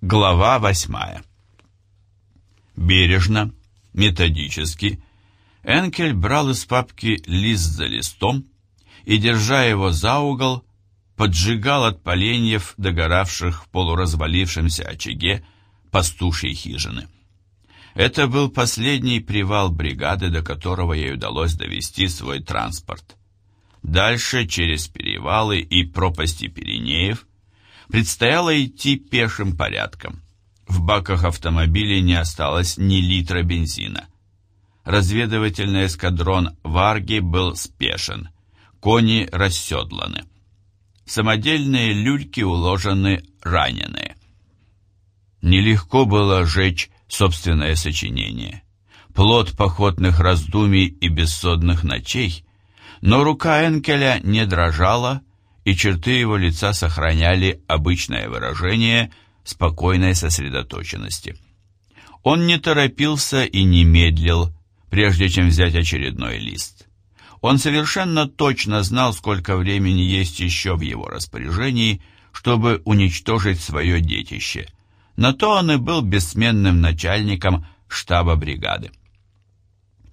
Глава восьмая. Бережно, методически, Энкель брал из папки лист за листом и, держа его за угол, поджигал от поленьев, догоравших в полуразвалившемся очаге пастушьей хижины. Это был последний привал бригады, до которого ей удалось довести свой транспорт. Дальше, через перевалы и пропасти Пиренеев, предстояло идти пешим порядком. В баках автомобилей не осталось ни литра бензина. Разведывательный эскадрон Варги был спешен, кони расседланы. Самодельные люльки уложены раненые. Нелегко было жечь собственное сочинение. Плод походных раздумий и бессонных ночей, но рука Энкеля не дрожала, и черты его лица сохраняли обычное выражение спокойной сосредоточенности. Он не торопился и не медлил, прежде чем взять очередной лист. Он совершенно точно знал, сколько времени есть еще в его распоряжении, чтобы уничтожить свое детище. На то он и был бессменным начальником штаба бригады.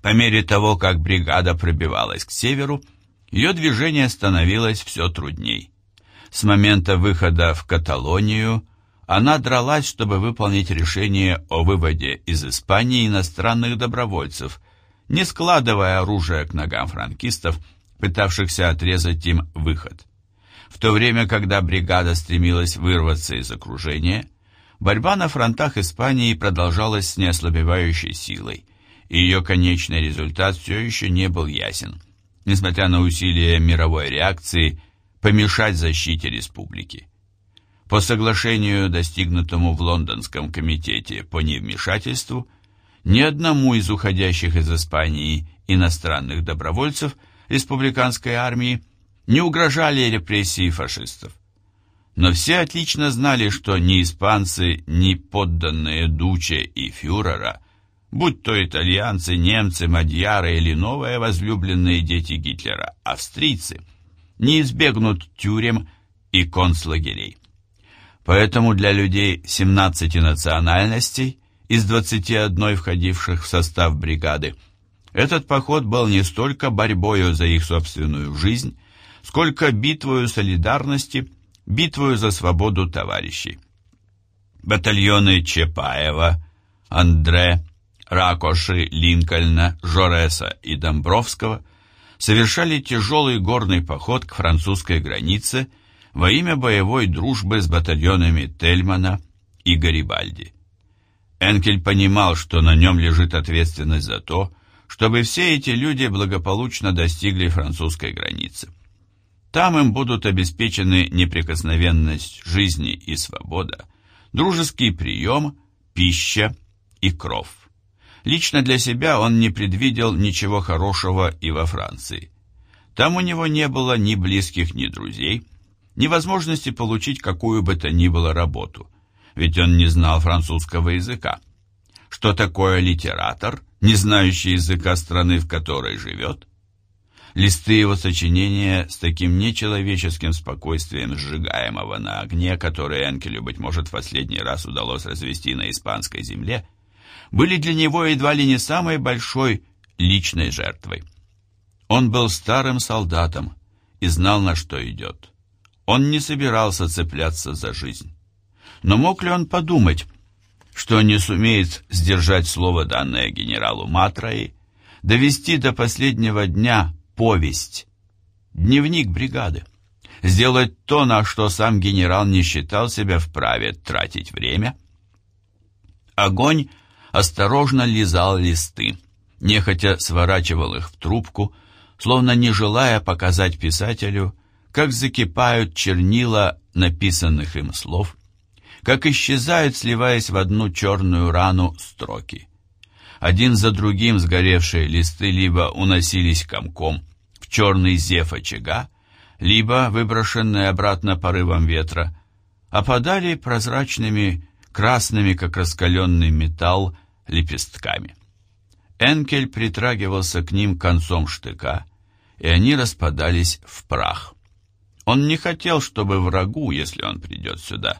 По мере того, как бригада пробивалась к северу, ее движение становилось все трудней. С момента выхода в Каталонию она дралась, чтобы выполнить решение о выводе из Испании иностранных добровольцев, не складывая оружие к ногам франкистов, пытавшихся отрезать им выход. В то время, когда бригада стремилась вырваться из окружения, борьба на фронтах Испании продолжалась с неослабевающей силой, и ее конечный результат все еще не был ясен несмотря на усилия мировой реакции, помешать защите республики. По соглашению, достигнутому в Лондонском комитете по невмешательству, ни одному из уходящих из Испании иностранных добровольцев республиканской армии не угрожали репрессии фашистов. Но все отлично знали, что ни испанцы, ни подданные Дуче и фюрера будь то итальянцы, немцы, мадьяры или новые возлюбленные дети Гитлера, австрийцы, не избегнут тюрем и концлагерей. Поэтому для людей 17 национальностей из 21 входивших в состав бригады этот поход был не столько борьбою за их собственную жизнь, сколько битвою солидарности, битвою за свободу товарищей. Батальоны Чапаева, Андре, Ракоши, Линкольна, Жореса и Домбровского совершали тяжелый горный поход к французской границе во имя боевой дружбы с батальонами Тельмана и Гарибальди. Энкель понимал, что на нем лежит ответственность за то, чтобы все эти люди благополучно достигли французской границы. Там им будут обеспечены неприкосновенность жизни и свобода, дружеский прием, пища и кров. Лично для себя он не предвидел ничего хорошего и во Франции. Там у него не было ни близких, ни друзей, ни возможности получить какую бы то ни было работу, ведь он не знал французского языка. Что такое литератор, не знающий языка страны, в которой живет? Листы его сочинения с таким нечеловеческим спокойствием сжигаемого на огне, который Энкелю, быть может, в последний раз удалось развести на испанской земле, были для него едва ли не самой большой личной жертвой. Он был старым солдатом и знал, на что идет. Он не собирался цепляться за жизнь. Но мог ли он подумать, что не сумеет сдержать слово, данное генералу Матраи, довести до последнего дня повесть, дневник бригады, сделать то, на что сам генерал не считал себя вправе тратить время? Огонь осторожно лизал листы, нехотя сворачивал их в трубку, словно не желая показать писателю, как закипают чернила написанных им слов, как исчезают, сливаясь в одну черную рану, строки. Один за другим сгоревшие листы либо уносились комком в черный зев очага, либо, выброшенные обратно порывом ветра, опадали прозрачными, красными, как раскаленный металл, лепестками. Энкель притрагивался к ним концом штыка, и они распадались в прах. Он не хотел, чтобы врагу, если он придет сюда,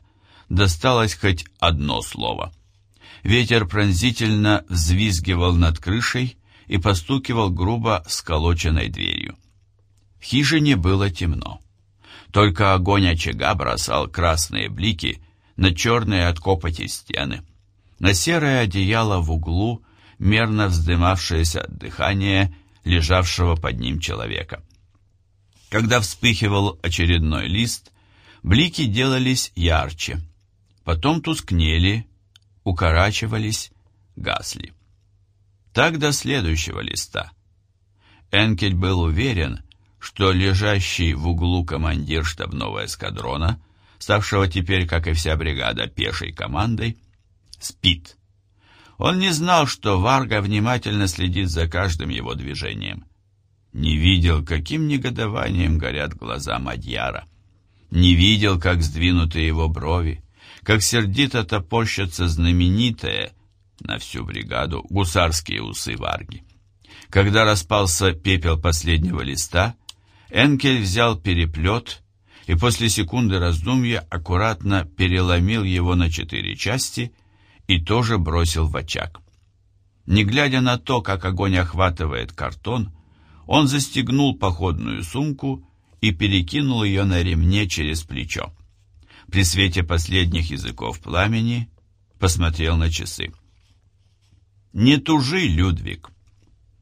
досталось хоть одно слово. Ветер пронзительно взвизгивал над крышей и постукивал грубо сколоченной дверью. В хижине было темно. Только огонь очага бросал красные блики на черные от копоти стены, на серое одеяло в углу, мерно вздымавшееся от дыхания лежавшего под ним человека. Когда вспыхивал очередной лист, блики делались ярче, потом тускнели, укорачивались, гасли. Так до следующего листа. Энкель был уверен, что лежащий в углу командир штабного эскадрона, ставшего теперь, как и вся бригада, пешей командой, спит. Он не знал, что Варга внимательно следит за каждым его движением. Не видел, каким негодованием горят глаза Мадьяра. Не видел, как сдвинуты его брови, как сердито топорщатся знаменитые на всю бригаду гусарские усы Варги. Когда распался пепел последнего листа, Энкель взял переплет и после секунды раздумья аккуратно переломил его на четыре части и тоже бросил в очаг. Не глядя на то, как огонь охватывает картон, он застегнул походную сумку и перекинул ее на ремне через плечо. При свете последних языков пламени посмотрел на часы. «Не тужи, Людвиг!»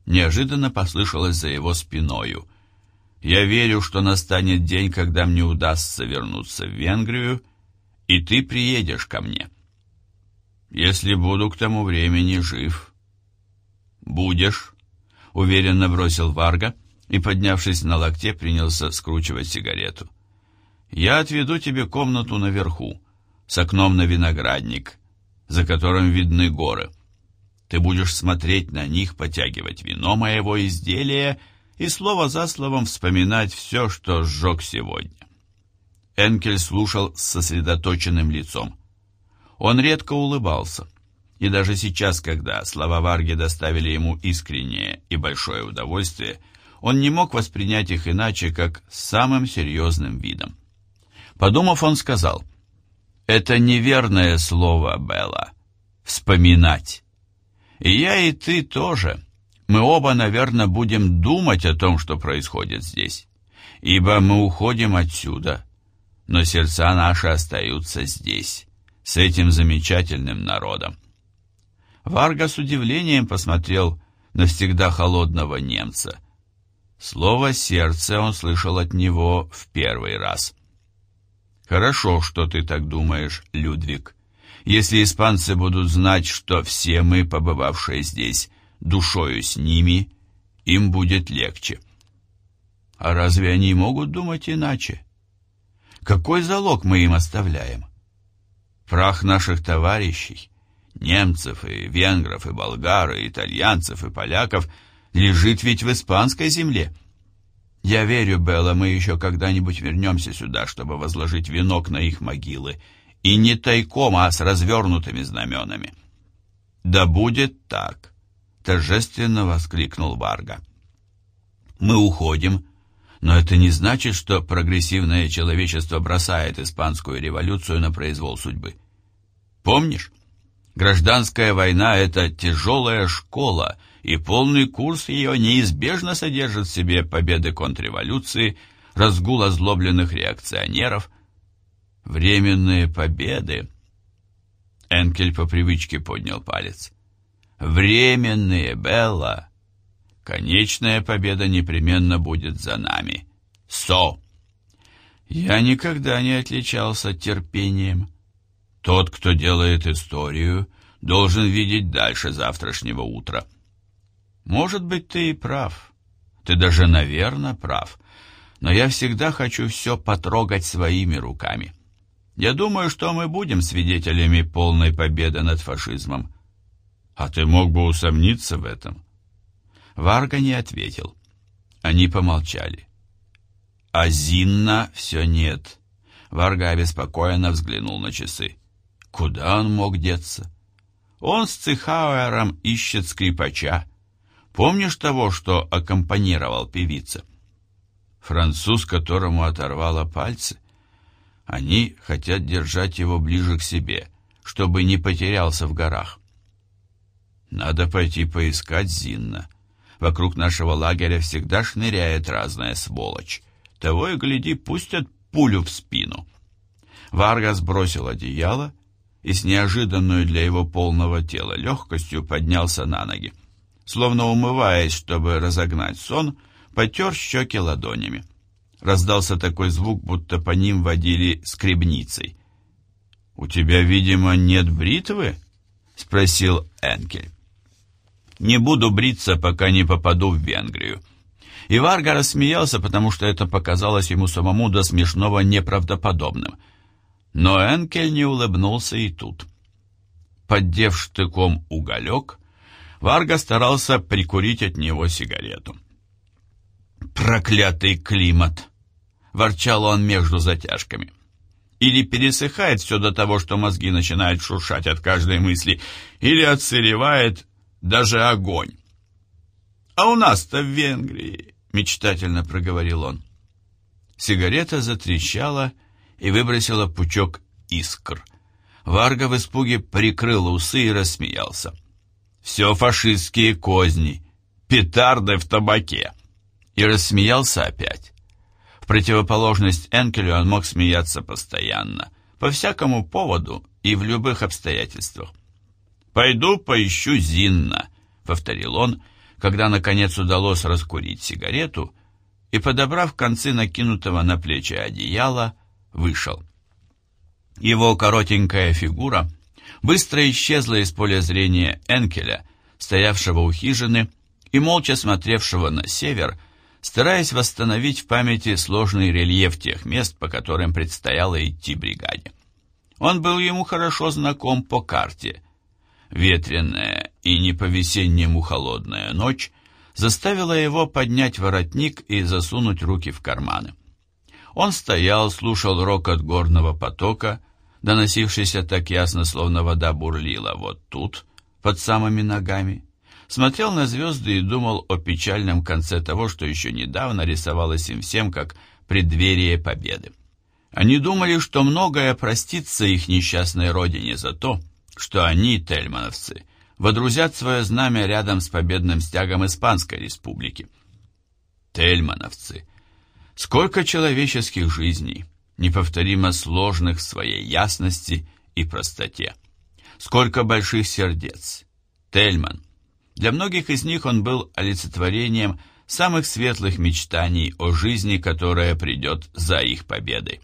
Неожиданно послышалось за его спиною. «Я верю, что настанет день, когда мне удастся вернуться в Венгрию, и ты приедешь ко мне. Если буду к тому времени жив». «Будешь», — уверенно бросил Варга и, поднявшись на локте, принялся скручивать сигарету. «Я отведу тебе комнату наверху, с окном на виноградник, за которым видны горы». Ты будешь смотреть на них, потягивать вино моего изделия и слово за словом вспоминать все, что сжег сегодня. Энкель слушал с сосредоточенным лицом. Он редко улыбался, и даже сейчас, когда слова Варги доставили ему искреннее и большое удовольствие, он не мог воспринять их иначе, как самым серьезным видом. Подумав, он сказал, «Это неверное слово, Белла. Вспоминать. И я, и ты тоже. Мы оба, наверное, будем думать о том, что происходит здесь. Ибо мы уходим отсюда, но сердца наши остаются здесь, с этим замечательным народом. Варга с удивлением посмотрел на всегда холодного немца. Слово «сердце» он слышал от него в первый раз. «Хорошо, что ты так думаешь, Людвиг», если испанцы будут знать, что все мы, побывавшие здесь, душою с ними, им будет легче. А разве они могут думать иначе? Какой залог мы им оставляем? Прах наших товарищей, немцев и венгров, и болгар, и итальянцев, и поляков, лежит ведь в испанской земле. Я верю, Белла, мы еще когда-нибудь вернемся сюда, чтобы возложить венок на их могилы, и не тайком, а с развернутыми знаменами. «Да будет так!» — торжественно воскликнул Варга. «Мы уходим, но это не значит, что прогрессивное человечество бросает испанскую революцию на произвол судьбы. Помнишь? Гражданская война — это тяжелая школа, и полный курс ее неизбежно содержит в себе победы контрреволюции, разгул озлобленных реакционеров — Временные победы. Энкель по привычке поднял палец. Временные, Белла. Конечная победа непременно будет за нами. Со. Я никогда не отличался терпением. Тот, кто делает историю, должен видеть дальше завтрашнего утра. Может быть, ты и прав. Ты даже, наверное, прав. Но я всегда хочу все потрогать своими руками. Я думаю, что мы будем свидетелями полной победы над фашизмом. А ты мог бы усомниться в этом? Варга не ответил. Они помолчали. А Зинна все нет. Варга обеспокоенно взглянул на часы. Куда он мог деться? Он с Цихауэром ищет скрипача. Помнишь того, что аккомпанировал певица? Француз, которому оторвало пальцы? Они хотят держать его ближе к себе, чтобы не потерялся в горах. Надо пойти поискать Зинна. Вокруг нашего лагеря всегда шныряет разная сволочь. Того и гляди, пустят пулю в спину. Варга сбросил одеяло и с неожиданной для его полного тела легкостью поднялся на ноги. Словно умываясь, чтобы разогнать сон, потер щеки ладонями. Раздался такой звук, будто по ним водили скребницей. «У тебя, видимо, нет бритвы?» — спросил Энкель. «Не буду бриться, пока не попаду в Венгрию». И Варга рассмеялся, потому что это показалось ему самому до смешного неправдоподобным. Но Энкель не улыбнулся и тут. Поддев штыком уголек, Варга старался прикурить от него сигарету. «Проклятый климат!» — ворчал он между затяжками. Или пересыхает все до того, что мозги начинают шуршать от каждой мысли, или отсыревает даже огонь. «А у нас-то в Венгрии», — мечтательно проговорил он. Сигарета затрещала и выбросила пучок искр. Варга в испуге прикрыл усы и рассмеялся. «Все фашистские козни, петарды в табаке!» И рассмеялся опять. В противоположность Энкелю он мог смеяться постоянно, по всякому поводу и в любых обстоятельствах. «Пойду поищу Зинна», — повторил он, когда, наконец, удалось раскурить сигарету и, подобрав концы накинутого на плечи одеяла, вышел. Его коротенькая фигура быстро исчезла из поля зрения Энкеля, стоявшего у хижины и молча смотревшего на север, стараясь восстановить в памяти сложный рельеф тех мест, по которым предстояло идти бригаде. Он был ему хорошо знаком по карте. Ветреная и не по-весеннему холодная ночь заставила его поднять воротник и засунуть руки в карманы. Он стоял, слушал рокот горного потока, доносившийся так ясно, словно вода бурлила вот тут, под самыми ногами, смотрел на звезды и думал о печальном конце того, что еще недавно рисовалось им всем как преддверие победы. Они думали, что многое простится их несчастной родине за то, что они, тельмановцы, водрузят свое знамя рядом с победным стягом Испанской республики. Тельмановцы! Сколько человеческих жизней, неповторимо сложных в своей ясности и простоте! Сколько больших сердец! Тельман! Для многих из них он был олицетворением самых светлых мечтаний о жизни, которая придет за их победой.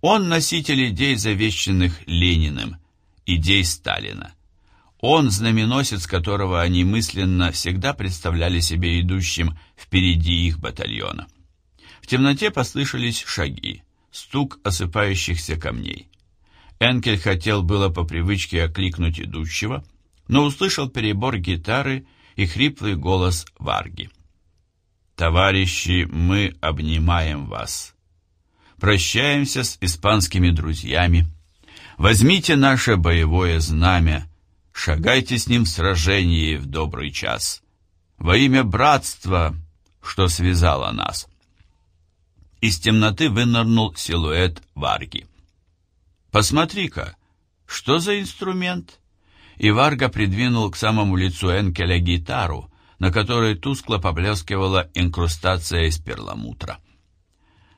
Он носитель идей, завещанных Лениным, идей Сталина. Он знаменосец, которого они мысленно всегда представляли себе идущим впереди их батальона. В темноте послышались шаги, стук осыпающихся камней. Энкель хотел было по привычке окликнуть идущего, но услышал перебор гитары и хриплый голос Варги. «Товарищи, мы обнимаем вас. Прощаемся с испанскими друзьями. Возьмите наше боевое знамя, шагайте с ним в сражении в добрый час. Во имя братства, что связало нас». Из темноты вынырнул силуэт Варги. «Посмотри-ка, что за инструмент?» и Варга придвинул к самому лицу Энкеля гитару, на которой тускло поблескивала инкрустация из перламутра.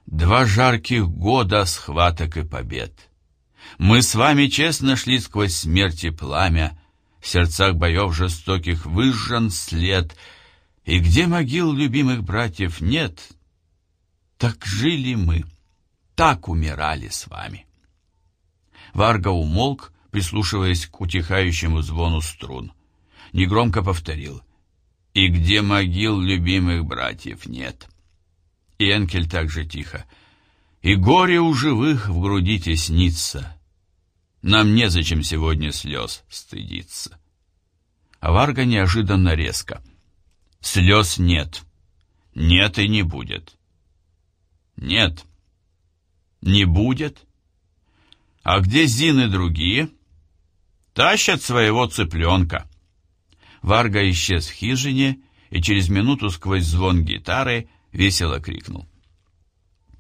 Два жарких года схваток и побед. Мы с вами честно шли сквозь смерть и пламя, в сердцах боев жестоких выжжен след, и где могил любимых братьев нет, так жили мы, так умирали с вами. Варга умолк, прислушиваясь к утихающему звону струн. Негромко повторил «И где могил любимых братьев нет?» И Энкель также тихо «И горе у живых в груди теснится. Нам незачем сегодня слез стыдиться». А Варга неожиданно резко «Слез нет. Нет и не будет». «Нет. Не будет?» «А где Зин и другие?» Тащат своего цыпленка. Варга исчез в хижине и через минуту сквозь звон гитары весело крикнул.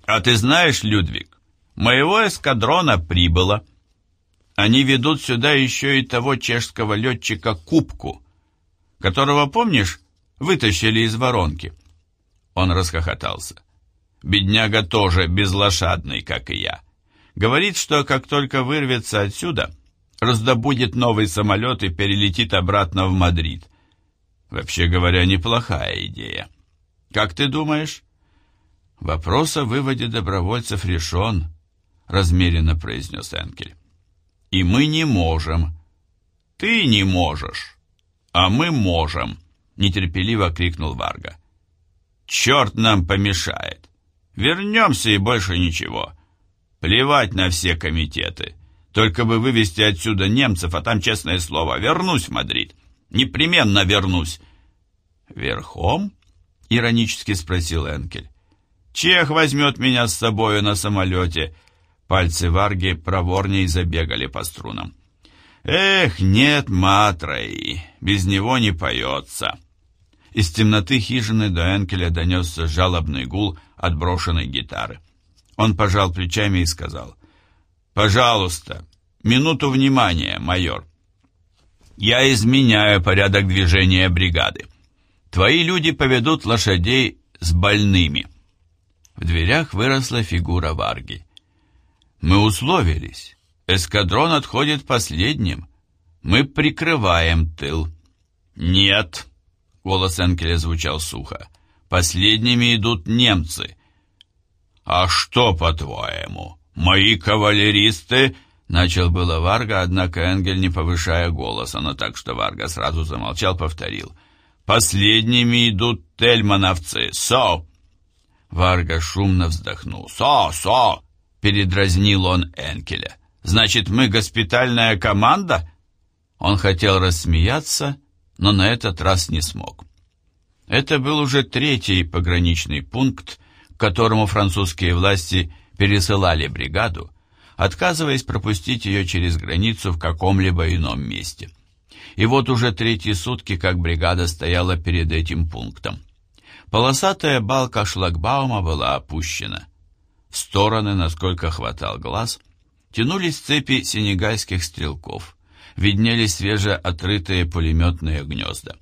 «А ты знаешь, Людвиг, Моего эскадрона прибыло. Они ведут сюда еще и того чешского летчика Кубку, которого, помнишь, вытащили из воронки?» Он расхохотался. «Бедняга тоже безлошадный, как и я. Говорит, что как только вырвется отсюда, раздобудет новый самолет и перелетит обратно в Мадрид. Вообще говоря, неплохая идея. Как ты думаешь?» «Вопрос о выводе добровольцев решен», — размеренно произнес Энкель. «И мы не можем». «Ты не можешь, а мы можем», — нетерпеливо крикнул Варга. «Черт нам помешает. Вернемся и больше ничего. Плевать на все комитеты. Только бы вывести отсюда немцев, а там, честное слово, вернусь в Мадрид. Непременно вернусь». «Верхом?» — иронически спросил Энкель. «Чех возьмет меня с собою на самолете». Пальцы Варги проворней забегали по струнам. «Эх, нет, Матрой, без него не поется». Из темноты хижины до Энкеля донесся жалобный гул отброшенной гитары. Он пожал плечами и сказал, «Пожалуйста, минуту внимания, майор. Я изменяю порядок движения бригады. Твои люди поведут лошадей с больными». В дверях выросла фигура Варги. «Мы условились. Эскадрон отходит последним. Мы прикрываем тыл». «Нет», — голос Энкеля звучал сухо, — «последними идут немцы». «А что, по-твоему, мои кавалеристы...» Начал было Варга, однако Энгель, не повышая голоса, но так, что Варга сразу замолчал, повторил. «Последними идут тельмановцы! Со!» Варга шумно вздохнул. «Со! Со!» — передразнил он Энкеля. «Значит, мы госпитальная команда?» Он хотел рассмеяться, но на этот раз не смог. Это был уже третий пограничный пункт, к которому французские власти пересылали бригаду, отказываясь пропустить ее через границу в каком-либо ином месте. И вот уже третьи сутки, как бригада стояла перед этим пунктом. Полосатая балка шлагбаума была опущена. Стороны, насколько хватал глаз, тянулись цепи сенегальских стрелков, виднелись свежеотрытые пулеметные гнезда.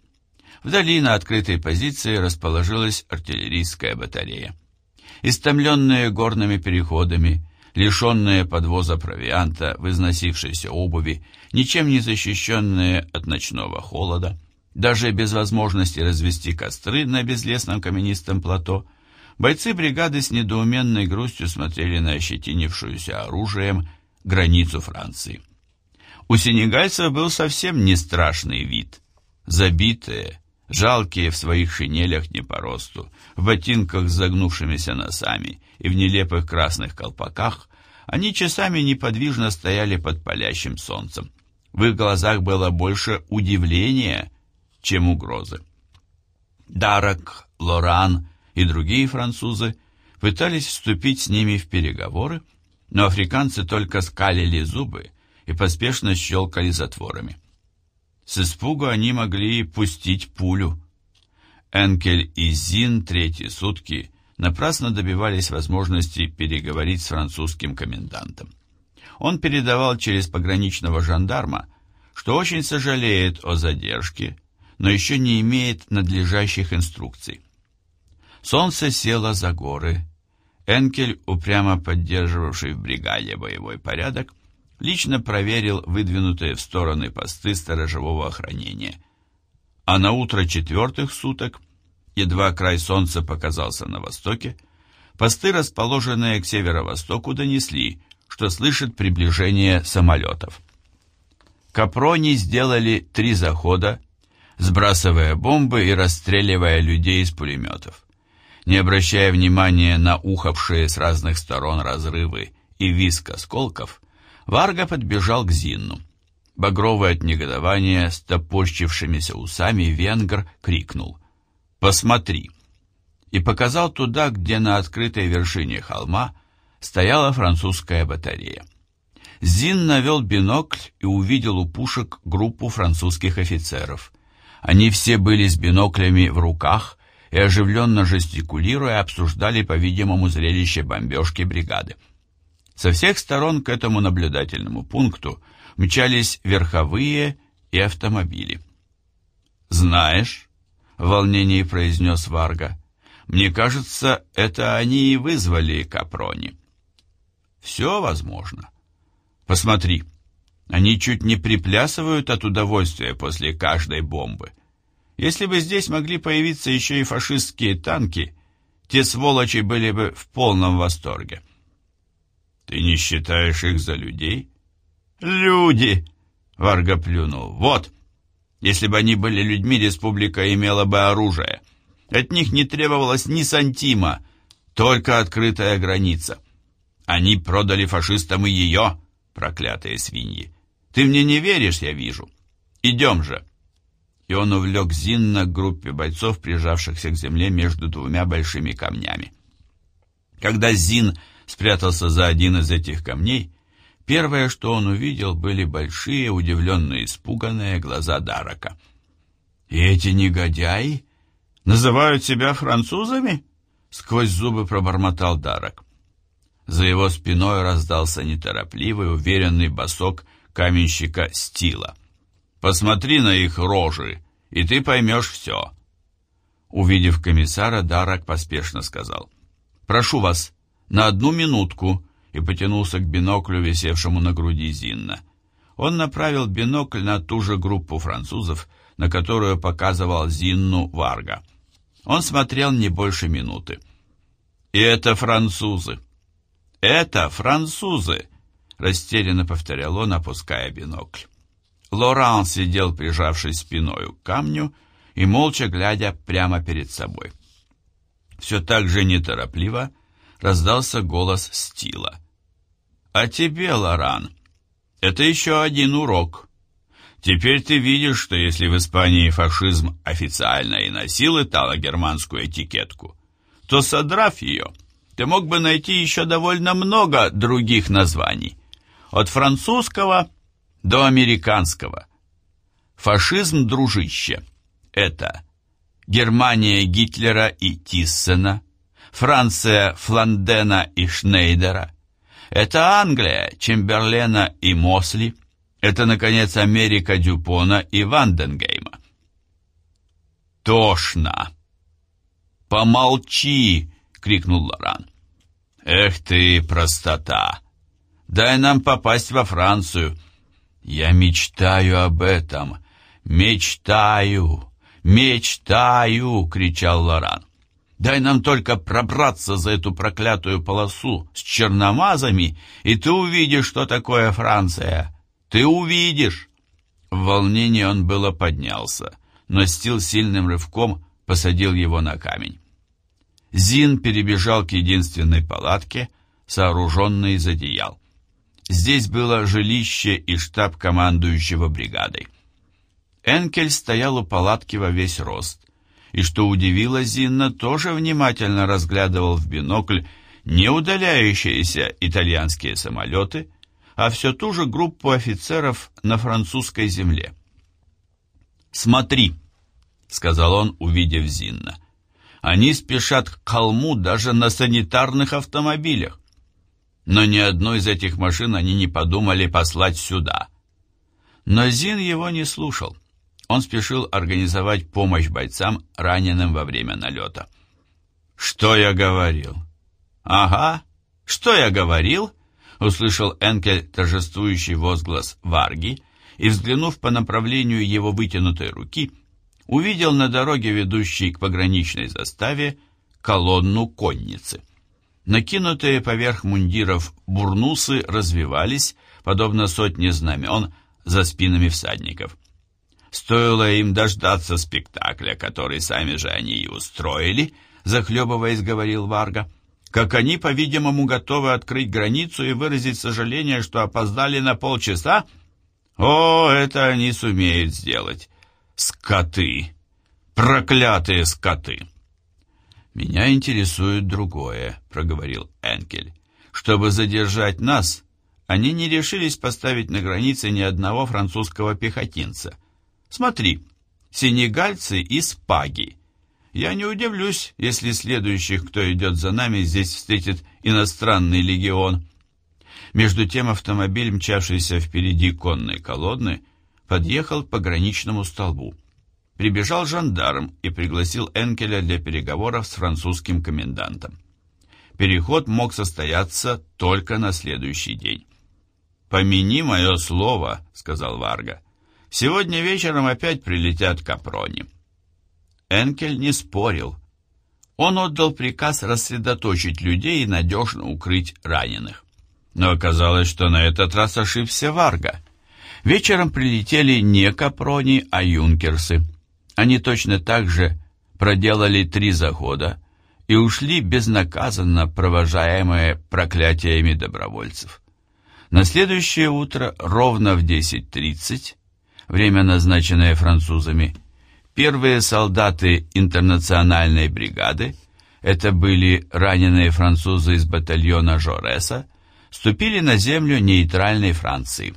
Вдали на открытой позиции расположилась артиллерийская батарея. Истомленные горными переходами, лишенные подвоза провианта, в обуви, ничем не защищенные от ночного холода, даже без возможности развести костры на безлесном каменистом плато, бойцы бригады с недоуменной грустью смотрели на ощетинившуюся оружием границу Франции. У сенегальцев был совсем не страшный вид. Забитые, жалкие в своих шинелях не по росту, в ботинках с загнувшимися носами и в нелепых красных колпаках, они часами неподвижно стояли под палящим солнцем. В их глазах было больше удивления, чем угрозы. Дарак, Лоран и другие французы пытались вступить с ними в переговоры, но африканцы только скалили зубы и поспешно щелкали затворами. С испугу они могли пустить пулю. Энкель и Зин третьи сутки напрасно добивались возможности переговорить с французским комендантом. Он передавал через пограничного жандарма, что очень сожалеет о задержке, но еще не имеет надлежащих инструкций. Солнце село за горы. Энкель, упрямо поддерживавший в бригаде боевой порядок, лично проверил выдвинутые в стороны посты сторожевого охранения. А на утро четвертых суток, едва край солнца показался на востоке, посты, расположенные к северо-востоку, донесли, что слышат приближение самолетов. Капрони сделали три захода сбрасывая бомбы и расстреливая людей из пулеметов. Не обращая внимания на ухавшие с разных сторон разрывы и виск осколков, Варга подбежал к Зинну. Багровый от негодования, с топорщившимися усами, венгр крикнул «Посмотри!» и показал туда, где на открытой вершине холма стояла французская батарея. Зин навел бинокль и увидел у пушек группу французских офицеров – они все были с биноклями в руках и, оживленно жестикулируя, обсуждали, по-видимому, зрелище бомбежки бригады. Со всех сторон к этому наблюдательному пункту мчались верховые и автомобили. «Знаешь», — в волнении произнес Варга, — «мне кажется, это они и вызвали Капрони». «Все возможно. Посмотри, они чуть не приплясывают от удовольствия после каждой бомбы. Если бы здесь могли появиться еще и фашистские танки, те сволочи были бы в полном восторге». Ты не считаешь их за людей? Люди! Варга плюнул. Вот! Если бы они были людьми, республика имела бы оружие. От них не требовалось ни сантима, только открытая граница. Они продали фашистам и ее, проклятые свиньи. Ты мне не веришь, я вижу. Идем же. И он увлек Зинна к группе бойцов, прижавшихся к земле между двумя большими камнями. Когда Зин спрятался за один из этих камней, первое, что он увидел, были большие, удивленные, испуганные глаза Дарака. «И эти негодяи называют себя французами?» — сквозь зубы пробормотал Дарак. За его спиной раздался неторопливый, уверенный босок каменщика Стила. «Посмотри на их рожи, и ты поймешь все». Увидев комиссара, Дарак поспешно сказал. «Прошу вас, на одну минутку и потянулся к биноклю, висевшему на груди Зинна. Он направил бинокль на ту же группу французов, на которую показывал Зинну Варга. Он смотрел не больше минуты. «И это французы! Это французы!» Растерянно повторял он, опуская бинокль. Лоран сидел, прижавшись спиной к камню и молча глядя прямо перед собой. Все так же неторопливо раздался голос Стила. «А тебе, Лоран, это еще один урок. Теперь ты видишь, что если в Испании фашизм официально и носил итало-германскую этикетку, то, содрав ее, ты мог бы найти еще довольно много других названий, от французского до американского. Фашизм, дружище, это Германия Гитлера и Тиссена – Франция Фландена и Шнейдера. Это Англия Чемберлена и Мосли. Это, наконец, Америка Дюпона и Ванденгейма. «Тошно!» «Помолчи!» — крикнул Лоран. «Эх ты, простота! Дай нам попасть во Францию!» «Я мечтаю об этом! Мечтаю! Мечтаю!» — кричал Лоран. Дай нам только пробраться за эту проклятую полосу с черномазами, и ты увидишь, что такое Франция. Ты увидишь!» В волнении он было поднялся, но Стил сильным рывком посадил его на камень. Зин перебежал к единственной палатке, сооруженной из одеял. Здесь было жилище и штаб командующего бригадой. Энкель стоял у палатки во весь рост и, что удивило Зинна, тоже внимательно разглядывал в бинокль не удаляющиеся итальянские самолеты, а все ту же группу офицеров на французской земле. «Смотри», — сказал он, увидев Зинна, — «они спешат к холму даже на санитарных автомобилях. Но ни одной из этих машин они не подумали послать сюда». Но Зин его не слушал он спешил организовать помощь бойцам, раненым во время налета. «Что я говорил?» «Ага, что я говорил?» услышал Энкель торжествующий возглас Варги и, взглянув по направлению его вытянутой руки, увидел на дороге, ведущей к пограничной заставе, колонну конницы. Накинутые поверх мундиров бурнусы развивались, подобно сотне знамен за спинами всадников. Стоило им дождаться спектакля, который сами же они и устроили, захлебываясь, говорил Варга, как они, по-видимому, готовы открыть границу и выразить сожаление, что опоздали на полчаса? О, это они сумеют сделать. Скоты! Проклятые скоты! «Меня интересует другое», — проговорил Энкель. «Чтобы задержать нас, они не решились поставить на границе ни одного французского пехотинца». Смотри, сенегальцы и спаги. Я не удивлюсь, если следующих, кто идет за нами, здесь встретит иностранный легион. Между тем автомобиль, мчавшийся впереди конной колонны, подъехал к пограничному столбу. Прибежал жандарм и пригласил Энкеля для переговоров с французским комендантом. Переход мог состояться только на следующий день. «Помяни мое слово», — сказал Варга. «Сегодня вечером опять прилетят капрони». Энкель не спорил. Он отдал приказ рассредоточить людей и надежно укрыть раненых. Но оказалось, что на этот раз ошибся Варга. Вечером прилетели не капрони, а юнкерсы. Они точно так же проделали три захода и ушли безнаказанно, провожаемые проклятиями добровольцев. На следующее утро, ровно в 10.30, время, назначенное французами, первые солдаты интернациональной бригады, это были раненые французы из батальона Жореса, ступили на землю нейтральной Франции.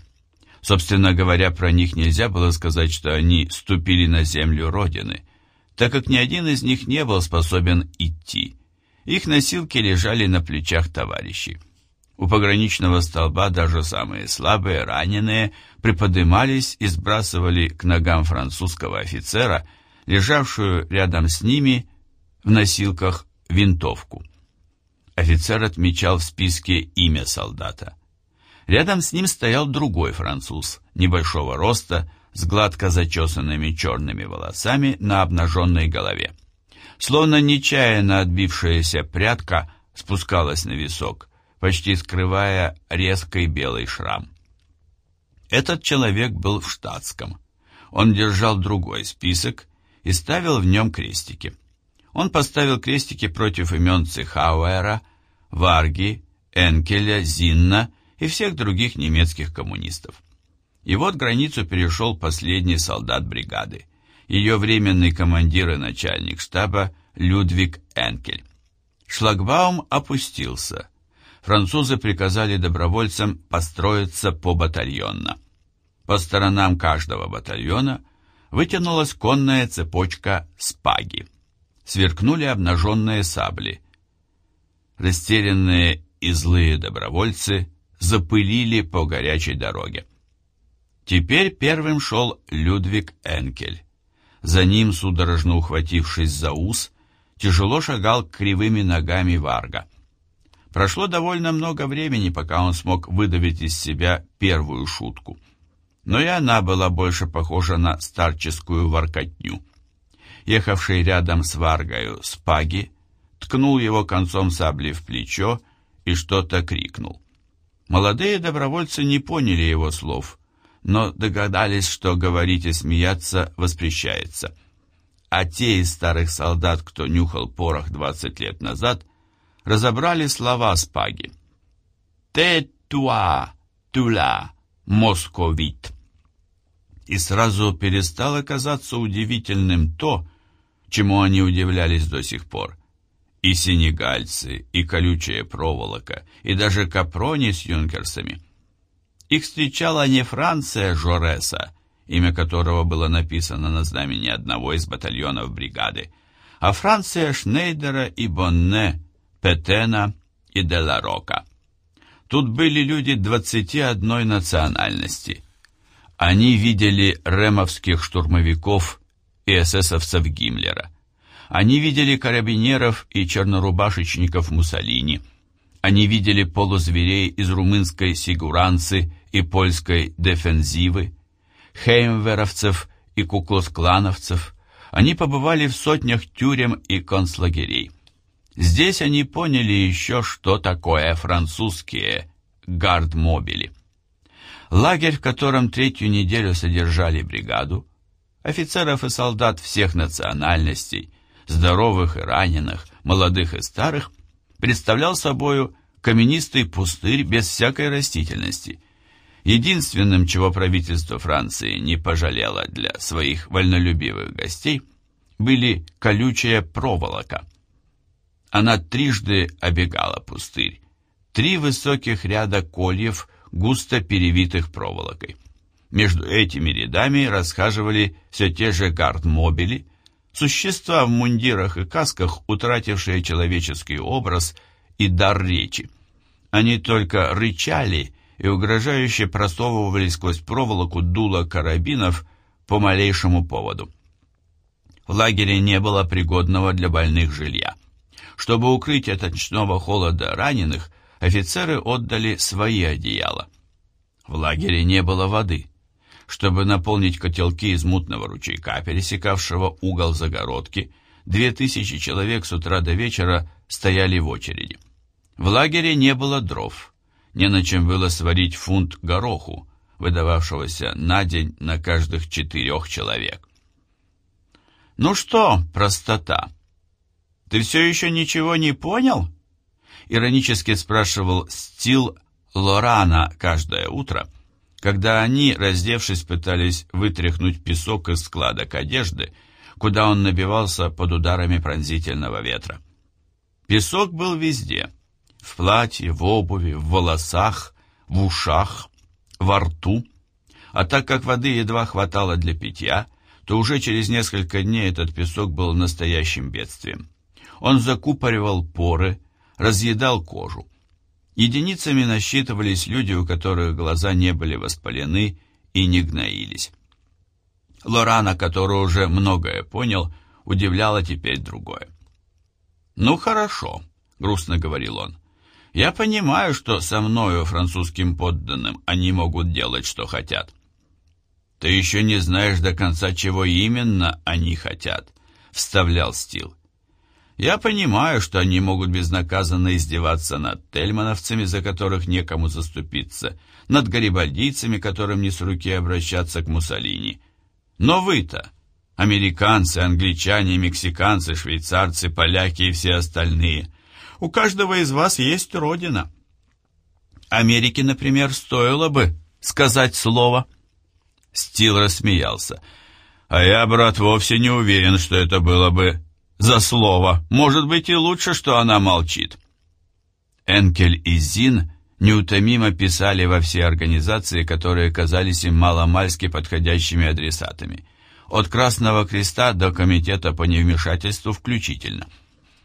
Собственно говоря, про них нельзя было сказать, что они ступили на землю Родины, так как ни один из них не был способен идти. Их носилки лежали на плечах товарищей. У пограничного столба даже самые слабые, раненые, приподымались и сбрасывали к ногам французского офицера, лежавшую рядом с ними в носилках винтовку. Офицер отмечал в списке имя солдата. Рядом с ним стоял другой француз, небольшого роста, с гладко зачесанными черными волосами на обнаженной голове. Словно нечаянно отбившаяся прядка спускалась на висок, почти скрывая резкий белый шрам. Этот человек был в штатском. Он держал другой список и ставил в нем крестики. Он поставил крестики против имен Цехауэра, Варги, Энкеля, Зинна и всех других немецких коммунистов. И вот границу перешел последний солдат бригады, ее временный командир и начальник штаба Людвиг Энкель. Шлагбаум опустился. Французы приказали добровольцам построиться по батальонно. По сторонам каждого батальона вытянулась конная цепочка спаги сверкнули обнаженные сабли. Растерянные и злые добровольцы запылили по горячей дороге. Теперь первым шел Людвиг Энкель. За ним, судорожно ухватившись за ус, тяжело шагал кривыми ногами Варга. Прошло довольно много времени, пока он смог выдавить из себя первую шутку. Но и она была больше похожа на старческую воркотню ехавший рядом с Варгою Спаги, ткнул его концом сабли в плечо и что-то крикнул. Молодые добровольцы не поняли его слов, но догадались, что говорить и смеяться воспрещается. А те из старых солдат, кто нюхал порох двадцать лет назад, разобрали слова Спаги. «Те туа, тула, московит». И сразу перестало казаться удивительным то, чему они удивлялись до сих пор. И сенегальцы, и колючая проволока, и даже капрони с юнкерсами. Их встречала не Франция Жореса, имя которого было написано на знамени одного из батальонов бригады, а Франция Шнейдера и Бонне, Петена и Деларока. Тут были люди 21 национальности. Они видели ремовских штурмовиков и эсэсовцев Гиммлера. Они видели карабинеров и чернорубашечников Муссолини. Они видели полузверей из румынской сигуранцы и польской дефензивы, хеймверовцев и куклосклановцев. Они побывали в сотнях тюрем и концлагерей. Здесь они поняли еще, что такое французские гардмобили. Лагерь, в котором третью неделю содержали бригаду, офицеров и солдат всех национальностей, здоровых и раненых, молодых и старых, представлял собою каменистый пустырь без всякой растительности. Единственным, чего правительство Франции не пожалело для своих вольнолюбивых гостей, были колючая проволока. Она трижды обегала пустырь. Три высоких ряда кольев, густо перевитых проволокой. Между этими рядами расхаживали все те же гардмобили, существа в мундирах и касках, утратившие человеческий образ и дар речи. Они только рычали и угрожающе просовывали сквозь проволоку дуло карабинов по малейшему поводу. В лагере не было пригодного для больных жилья. Чтобы укрыть от ночного холода раненых, офицеры отдали свои одеяла. В лагере не было воды. Чтобы наполнить котелки из мутного ручейка, пересекавшего угол загородки, две тысячи человек с утра до вечера стояли в очереди. В лагере не было дров. Не на чем было сварить фунт гороху, выдававшегося на день на каждых четырех человек. «Ну что, простота, ты все еще ничего не понял?» Иронически спрашивал Стил Лорана каждое утро, когда они, раздевшись, пытались вытряхнуть песок из складок одежды, куда он набивался под ударами пронзительного ветра. Песок был везде — в платье, в обуви, в волосах, в ушах, во рту. А так как воды едва хватало для питья, то уже через несколько дней этот песок был настоящим бедствием. Он закупоривал поры, разъедал кожу. Единицами насчитывались люди, у которых глаза не были воспалены и не гноились. Лорана, который уже многое понял, удивляло теперь другое. «Ну хорошо», — грустно говорил он. Я понимаю, что со мною, французским подданным, они могут делать, что хотят. Ты еще не знаешь до конца, чего именно они хотят, вставлял Стил. Я понимаю, что они могут безнаказанно издеваться над тельмановцами, за которых некому заступиться, над гарибальдийцами, которым не с руки обращаться к Муссолини. Но вы-то, американцы, англичане, мексиканцы, швейцарцы, поляки и все остальные, у каждого из вас есть родина. Америке, например, стоило бы сказать слово. Стил рассмеялся. А я, брат, вовсе не уверен, что это было бы за слово. Может быть и лучше, что она молчит. Энкель и Зин неутомимо писали во все организации, которые казались им маломальски подходящими адресатами. От Красного Креста до Комитета по невмешательству включительно –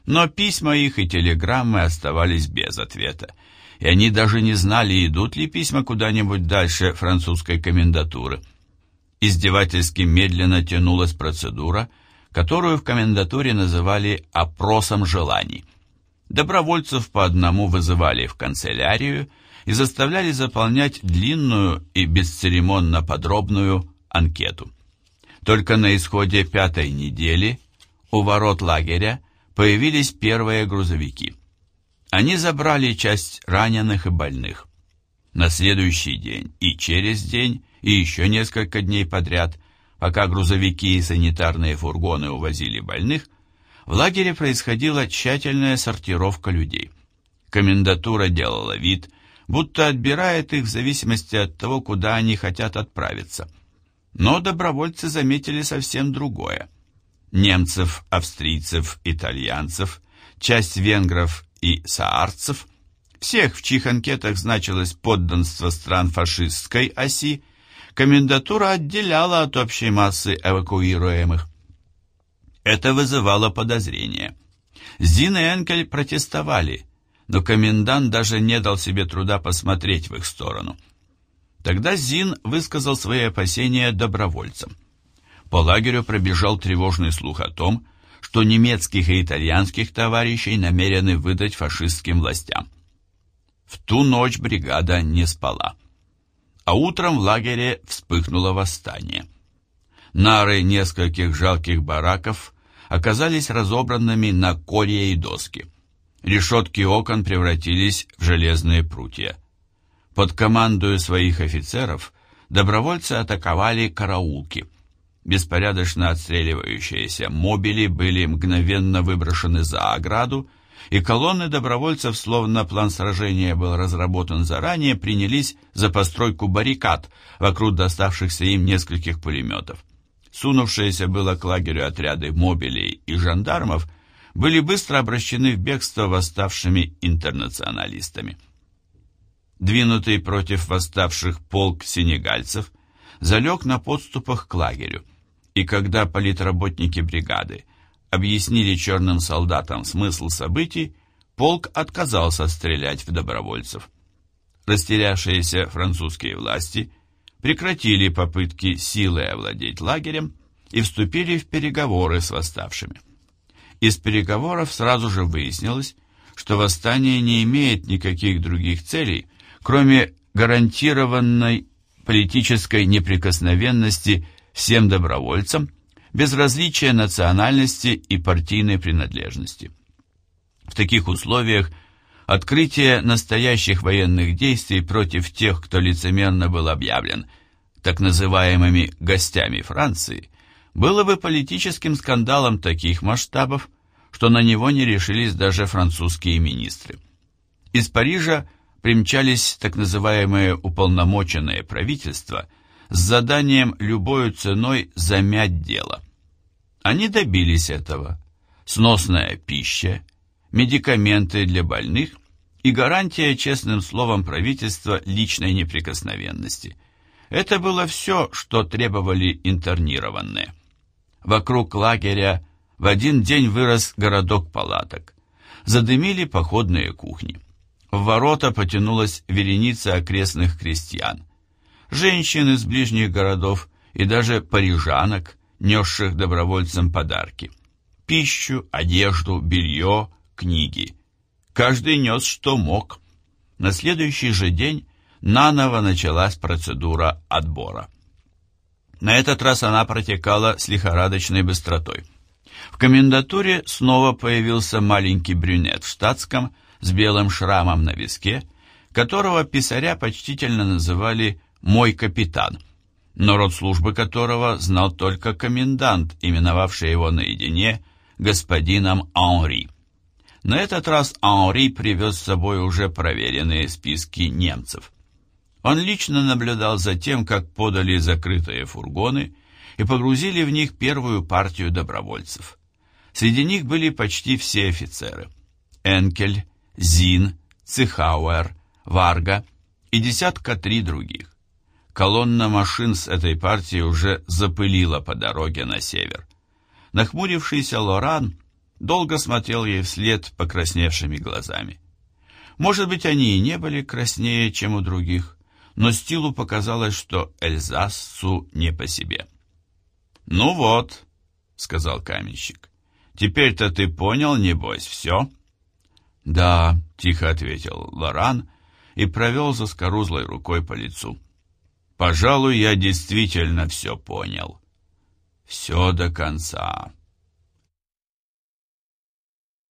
но письма их и телеграммы оставались без ответа, и они даже не знали, идут ли письма куда-нибудь дальше французской комендатуры. Издевательски медленно тянулась процедура, которую в комендатуре называли «опросом желаний». Добровольцев по одному вызывали в канцелярию и заставляли заполнять длинную и бесцеремонно подробную анкету. Только на исходе пятой недели у ворот лагеря появились первые грузовики. Они забрали часть раненых и больных. На следующий день и через день, и еще несколько дней подряд, пока грузовики и санитарные фургоны увозили больных, в лагере происходила тщательная сортировка людей. Комендатура делала вид, будто отбирает их в зависимости от того, куда они хотят отправиться. Но добровольцы заметили совсем другое – немцев, австрийцев, итальянцев, часть венгров и саарцев, всех, в чьих анкетах значилось подданство стран фашистской оси, комендатура отделяла от общей массы эвакуируемых. Это вызывало подозрения. Зин и Энкель протестовали, но комендант даже не дал себе труда посмотреть в их сторону. Тогда Зин высказал свои опасения добровольцам по лагерю пробежал тревожный слух о том, что немецких и итальянских товарищей намерены выдать фашистским властям. В ту ночь бригада не спала. А утром в лагере вспыхнуло восстание. Нары нескольких жалких бараков оказались разобранными на колья и доски. Решетки окон превратились в железные прутья. Под командою своих офицеров добровольцы атаковали караулки – беспорядочно отстреливающиеся мобили были мгновенно выброшены за ограду, и колонны добровольцев, словно план сражения был разработан заранее, принялись за постройку баррикад вокруг доставшихся им нескольких пулеметов. Сунувшиеся было к лагерю отряды мобилей и жандармов были быстро обращены в бегство восставшими интернационалистами. Двинутый против восставших полк сенегальцев залег на подступах к лагерю и когда политработники бригады объяснили черным солдатам смысл событий, полк отказался стрелять в добровольцев. Растерявшиеся французские власти прекратили попытки силой овладеть лагерем и вступили в переговоры с восставшими. Из переговоров сразу же выяснилось, что восстание не имеет никаких других целей, кроме гарантированной политической неприкосновенности всем добровольцам, без различия национальности и партийной принадлежности. В таких условиях открытие настоящих военных действий против тех, кто лицемерно был объявлен так называемыми «гостями Франции», было бы политическим скандалом таких масштабов, что на него не решились даже французские министры. Из Парижа примчались так называемые уполномоченные правительства с заданием любой ценой замять дело. Они добились этого. Сносная пища, медикаменты для больных и гарантия честным словом правительства личной неприкосновенности. Это было все, что требовали интернированные. Вокруг лагеря в один день вырос городок палаток. Задымили походные кухни. В ворота потянулась вереница окрестных крестьян. Женщин из ближних городов и даже парижанок, несших добровольцам подарки. Пищу, одежду, белье, книги. Каждый нес, что мог. На следующий же день наново началась процедура отбора. На этот раз она протекала с лихорадочной быстротой. В комендатуре снова появился маленький брюнет в штатском с белым шрамом на виске, которого писаря почтительно называли «мой капитан», но род службы которого знал только комендант, именовавший его наедине господином Анри. На этот раз Анри привез с собой уже проверенные списки немцев. Он лично наблюдал за тем, как подали закрытые фургоны и погрузили в них первую партию добровольцев. Среди них были почти все офицеры. Энкель, Зин, Цихауэр, Варга и десятка три других. Колонна машин с этой партии уже запылила по дороге на север. Нахмурившийся Лоран долго смотрел ей вслед покрасневшими глазами. Может быть, они и не были краснее, чем у других, но Стилу показалось, что Эльзасу не по себе. «Ну вот», — сказал каменщик, — «теперь-то ты понял, небось, все?» «Да», — тихо ответил Лоран и провел заскорузлой рукой по лицу. «Пожалуй, я действительно все понял. Все до конца».